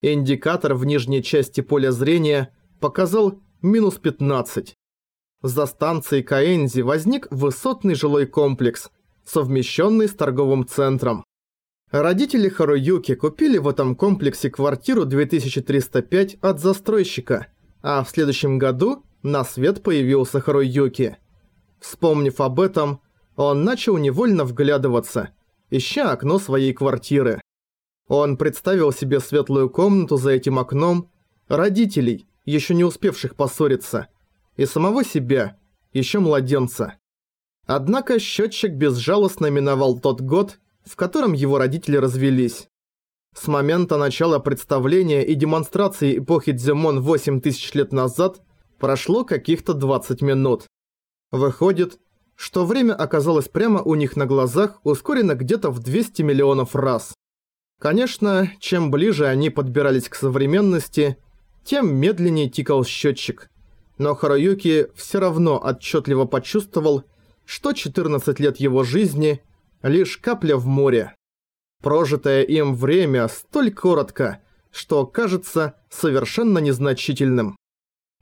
Индикатор в нижней части поля зрения показал минус 15. За станцией Каэнзи возник высотный жилой комплекс, совмещенный с торговым центром. Родители Харуюки купили в этом комплексе квартиру 2305 от застройщика, а в следующем году на свет появился Харуюки. Вспомнив об этом, он начал невольно вглядываться, ища окно своей квартиры. Он представил себе светлую комнату за этим окном, родителей, еще не успевших поссориться, и самого себя, еще младенца. Однако счетчик безжалостно миновал тот год, в котором его родители развелись. С момента начала представления и демонстрации эпохи Дзюмон 8000 лет назад прошло каких-то 20 минут. Выходит, что время оказалось прямо у них на глазах ускорено где-то в 200 миллионов раз. Конечно, чем ближе они подбирались к современности, тем медленнее тикал счетчик. Но Харуюки все равно отчетливо почувствовал, что 14 лет его жизни – лишь капля в море. Прожитое им время столь коротко, что кажется совершенно незначительным.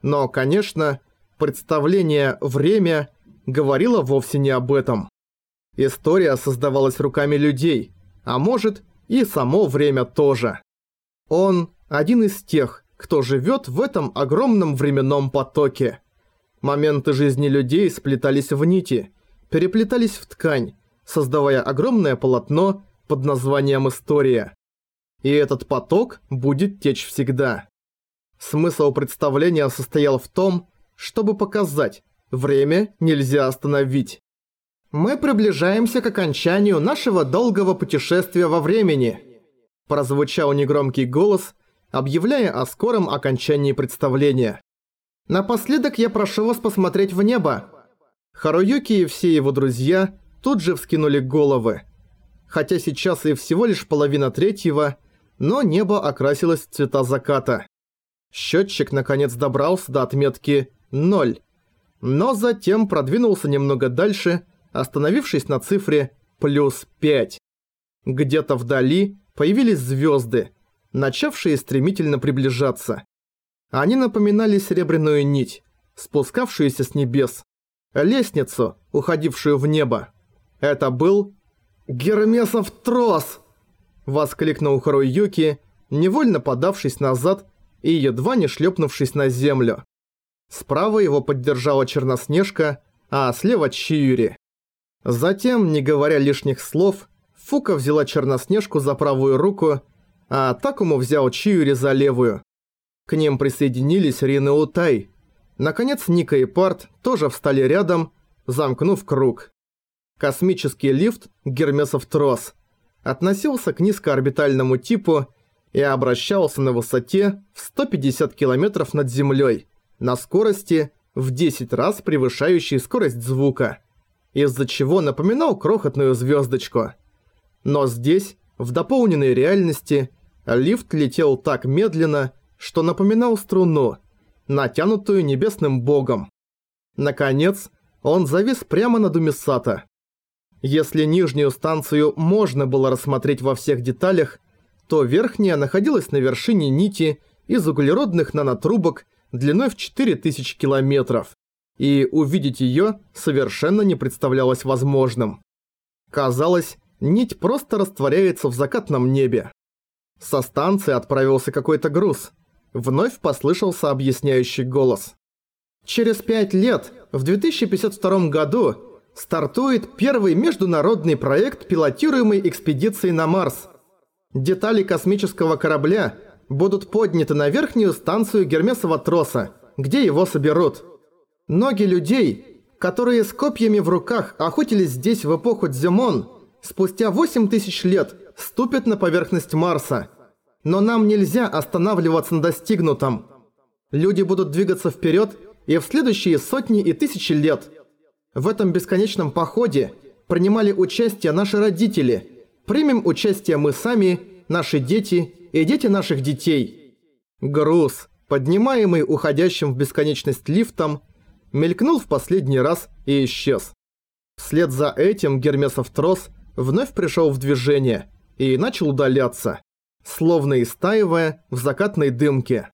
Но, конечно, представление «время» говорила вовсе не об этом. История создавалась руками людей, а может и само время тоже. Он один из тех, кто живет в этом огромном временном потоке. Моменты жизни людей сплетались в нити, переплетались в ткань, создавая огромное полотно под названием «История». И этот поток будет течь всегда. Смысл представления состоял в том, чтобы показать, Время нельзя остановить. Мы приближаемся к окончанию нашего долгого путешествия во времени. Прозвучал негромкий голос, объявляя о скором окончании представления. Напоследок я прошу вас посмотреть в небо. Харуюки и все его друзья тут же вскинули головы. Хотя сейчас и всего лишь половина третьего, но небо окрасилось в цвета заката. Счетчик наконец добрался до отметки 0, но затем продвинулся немного дальше, остановившись на цифре плюс 5. Где-то вдали появились звезды, начавшие стремительно приближаться. Они напоминали серебряную нить, спускавшуюся с небес, лестницу, уходившую в небо. Это был «Гермесов трос!» – воскликнул Харуюки, невольно подавшись назад и едва не шлепнувшись на землю. Справа его поддержала Черноснежка, а слева Чиюри. Затем, не говоря лишних слов, Фука взяла Черноснежку за правую руку, а Такому взял Чиюри за левую. К ним присоединились Рин и Утай. Наконец Ника и Парт тоже встали рядом, замкнув круг. Космический лифт Гермесов трос относился к низкоорбитальному типу и обращался на высоте в 150 км над Землей на скорости в 10 раз превышающей скорость звука, из-за чего напоминал крохотную звездочку. Но здесь, в дополненной реальности, лифт летел так медленно, что напоминал струну, натянутую небесным богом. Наконец, он завис прямо над Умисата. Если нижнюю станцию можно было рассмотреть во всех деталях, то верхняя находилась на вершине нити из углеродных нанотрубок длиной в 4000 километров, и увидеть её совершенно не представлялось возможным. Казалось, нить просто растворяется в закатном небе. Со станции отправился какой-то груз. Вновь послышался объясняющий голос. Через пять лет, в 2052 году, стартует первый международный проект пилотируемой экспедиции на Марс. Детали космического корабля будут подняты на верхнюю станцию Гермесова троса, где его соберут. Ноги людей, которые с копьями в руках охотились здесь в эпоху Дзюмон, спустя 8000 лет ступят на поверхность Марса. Но нам нельзя останавливаться на достигнутом. Люди будут двигаться вперед и в следующие сотни и тысячи лет. В этом бесконечном походе принимали участие наши родители. Примем участие мы сами, наши дети и дети наших детей. Груз, поднимаемый уходящим в бесконечность лифтом, мелькнул в последний раз и исчез. Вслед за этим Гермесов трос вновь пришел в движение и начал удаляться, словно истаивая в закатной дымке.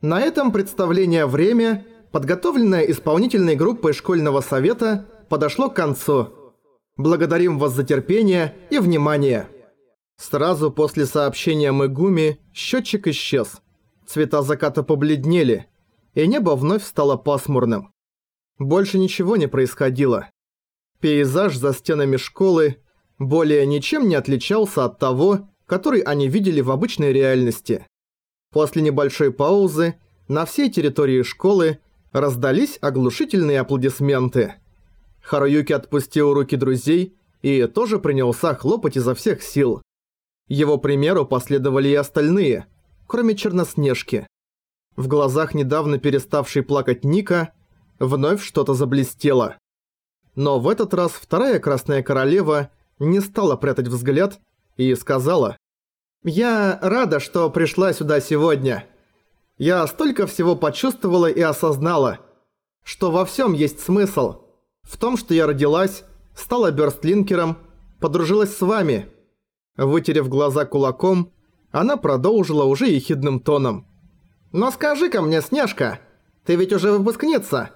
На этом представление «Время», подготовленное исполнительной группой школьного совета, подошло к концу. Благодарим вас за терпение и внимание. Сразу после сообщения Мегуми счетчик исчез. Цвета заката побледнели, и небо вновь стало пасмурным. Больше ничего не происходило. Пейзаж за стенами школы более ничем не отличался от того, который они видели в обычной реальности. После небольшой паузы на всей территории школы раздались оглушительные аплодисменты. Харуюки отпустил руки друзей и тоже принялся хлопать изо всех сил. Его примеру последовали и остальные, кроме Черноснежки. В глазах недавно переставшей плакать Ника вновь что-то заблестело. Но в этот раз вторая Красная Королева не стала прятать взгляд и сказала «Я рада, что пришла сюда сегодня. Я столько всего почувствовала и осознала, что во всем есть смысл. В том, что я родилась, стала бёрстлинкером, подружилась с вами». Вытерев глаза кулаком, она продолжила уже ехидным тоном. «Но скажи-ка мне, Снежка, ты ведь уже выпускница.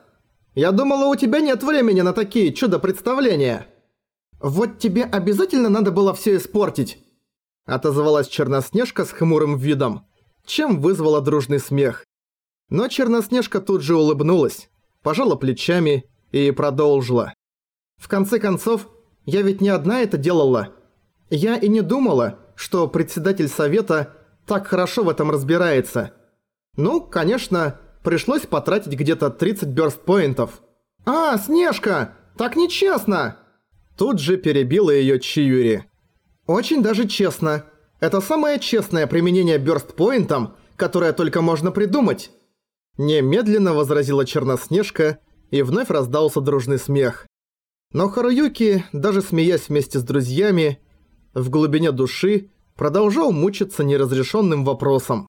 Я думала, у тебя нет времени на такие чудо-представления». «Вот тебе обязательно надо было всё испортить», – отозвалась Черноснежка с хмурым видом, чем вызвала дружный смех. Но Черноснежка тут же улыбнулась, пожала плечами и продолжила. «В конце концов, я ведь не одна это делала. Я и не думала, что председатель совета так хорошо в этом разбирается. Ну, конечно, пришлось потратить где-то 30 бёрст-поинтов. «А, Снежка, так нечестно!» Тут же перебила её Чиюри. «Очень даже честно. Это самое честное применение бёрст-поинтом, которое только можно придумать». Немедленно возразила Черноснежка, и вновь раздался дружный смех. Но Харуюки, даже смеясь вместе с друзьями, в глубине души продолжал мучиться неразрешенным вопросом.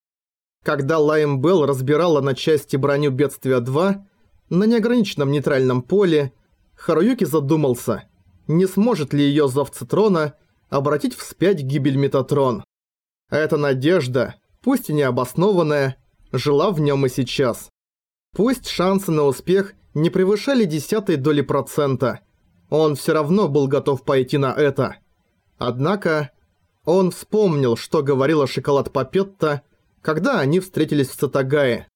Когда Лайм Белл разбирала на части броню Бедствия 2 на неограниченном нейтральном поле, Харуюки задумался – не сможет ли её зов Цитрона обратить вспять гибель Метатрон. Эта надежда, пусть и необоснованная, жила в нём и сейчас. Пусть шансы на успех не превышали десятой доли процента, он всё равно был готов пойти на это. Однако, он вспомнил, что говорила Шоколад Папетта, когда они встретились в Сатагае.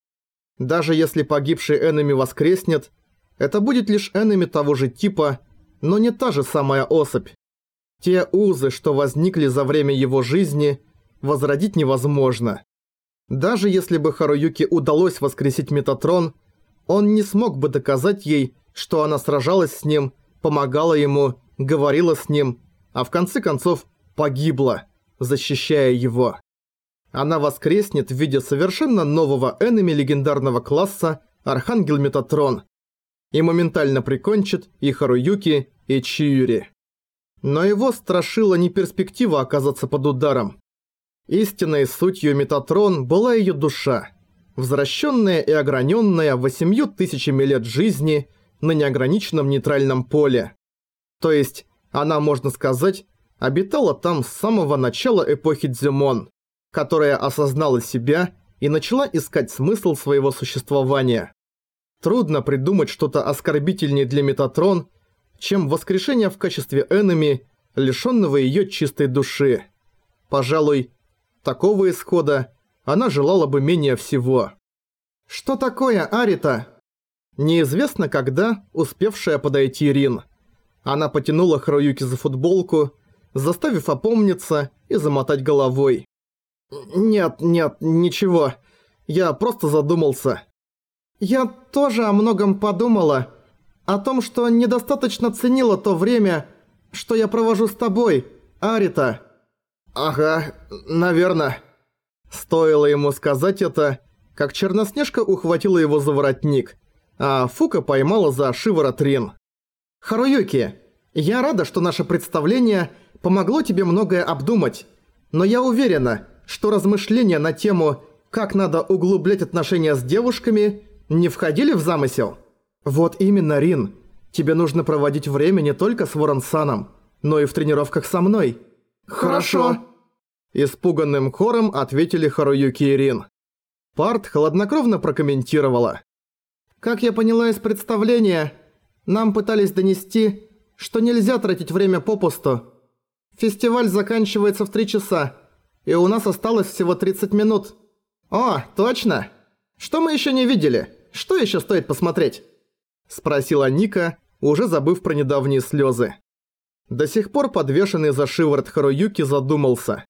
Даже если погибший Эннами воскреснет, это будет лишь Эннами того же типа, но не та же самая особь. Те узы, что возникли за время его жизни, возродить невозможно. Даже если бы Харуюке удалось воскресить Метатрон, он не смог бы доказать ей, что она сражалась с ним, помогала ему, говорила с ним, а в конце концов погибла, защищая его. Она воскреснет в виде совершенно нового энеми легендарного класса Архангел Метатрон и моментально прикончит и Харуюки, и Чиюри. Но его страшила не перспектива оказаться под ударом. Истинной сутью Метатрон была ее душа, возвращенная и ограненная восемью тысячами лет жизни на неограниченном нейтральном поле. То есть, она, можно сказать, обитала там с самого начала эпохи Дзюмон, которая осознала себя и начала искать смысл своего существования. Трудно придумать что-то оскорбительнее для Метатрон, чем воскрешение в качестве энеми, лишённого её чистой души. Пожалуй, такого исхода она желала бы менее всего. «Что такое, Арита?» Неизвестно когда успевшая подойти Рин. Она потянула Харуюки за футболку, заставив опомниться и замотать головой. «Нет, нет, ничего. Я просто задумался». «Я тоже о многом подумала», о том, что недостаточно ценила то время, что я провожу с тобой, Арита». «Ага, наверное». Стоило ему сказать это, как Черноснежка ухватила его за воротник, а Фука поймала за шиворот Рин. «Харуюки, я рада, что наше представление помогло тебе многое обдумать, но я уверена, что размышления на тему «как надо углублять отношения с девушками» не входили в замысел?» «Вот именно, Рин. Тебе нужно проводить время не только с Ворон-саном, но и в тренировках со мной». «Хорошо». Испуганным хором ответили Харуюки и Рин. Парт хладнокровно прокомментировала. «Как я поняла из представления, нам пытались донести, что нельзя тратить время попусту. Фестиваль заканчивается в три часа, и у нас осталось всего 30 минут. О, точно! Что мы еще не видели? Что еще стоит посмотреть?» Спросила Ника, уже забыв про недавние слезы. До сих пор подвешенный за шиворот Харуюки задумался.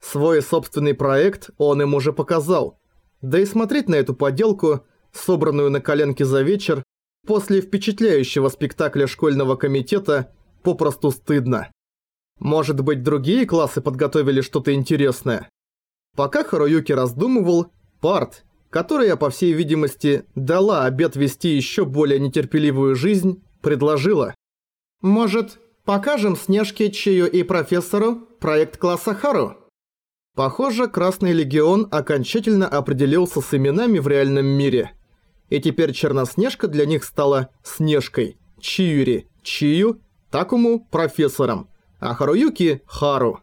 Свой собственный проект он им уже показал. Да и смотреть на эту поделку, собранную на коленке за вечер, после впечатляющего спектакля школьного комитета, попросту стыдно. Может быть, другие классы подготовили что-то интересное? Пока Харуюки раздумывал, Парт, которая, по всей видимости, дала обет вести еще более нетерпеливую жизнь, предложила. «Может, покажем Снежке, Чию и профессору проект класса Хару?» Похоже, Красный Легион окончательно определился с именами в реальном мире. И теперь Черноснежка для них стала Снежкой, Чиюри – Чию, Такому – профессором, а Харуюки – Хару.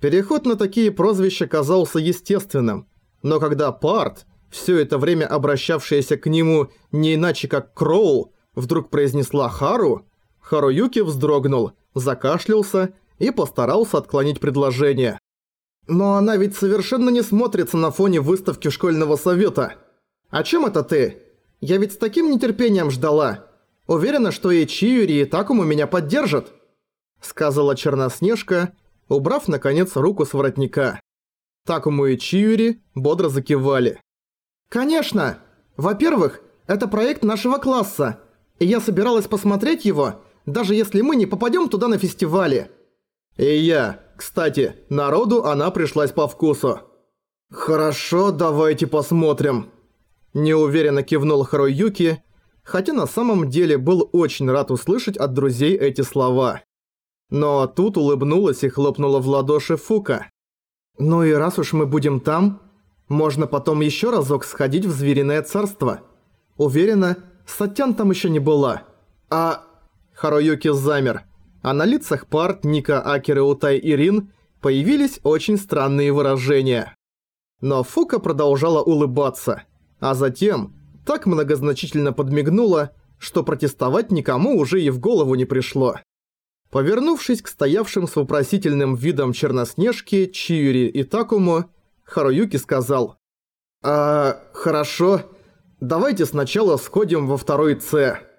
Переход на такие прозвища казался естественным, но когда Парт, все это время обращавшаяся к нему не иначе как Кроул, вдруг произнесла Хару, Харуюки вздрогнул, закашлялся и постарался отклонить предложение. Но она ведь совершенно не смотрится на фоне выставки школьного совета. О чем это ты? Я ведь с таким нетерпением ждала. Уверена, что и Чиюри, и Такому меня поддержат. Сказала Черноснежка, убрав, наконец, руку с воротника. Такому и Чиюри бодро закивали. «Конечно! Во-первых, это проект нашего класса, и я собиралась посмотреть его, даже если мы не попадем туда на фестивале». «И я», кстати, народу она пришлась по вкусу. «Хорошо, давайте посмотрим». Неуверенно кивнул Харуюки, хотя на самом деле был очень рад услышать от друзей эти слова. Но тут улыбнулась и хлопнула в ладоши Фука. «Ну и раз уж мы будем там, можно потом еще разок сходить в Звериное Царство. Уверена, Сатян там еще не была. А...» Харуюки замер а на лицах парт Ника, Акеры, Утай и Рин появились очень странные выражения. Но Фука продолжала улыбаться, а затем так многозначительно подмигнула, что протестовать никому уже и в голову не пришло. Повернувшись к стоявшим с вопросительным видом Черноснежки, Чиури и Такому, Харуюки сказал «А, хорошо, давайте сначала сходим во второй С».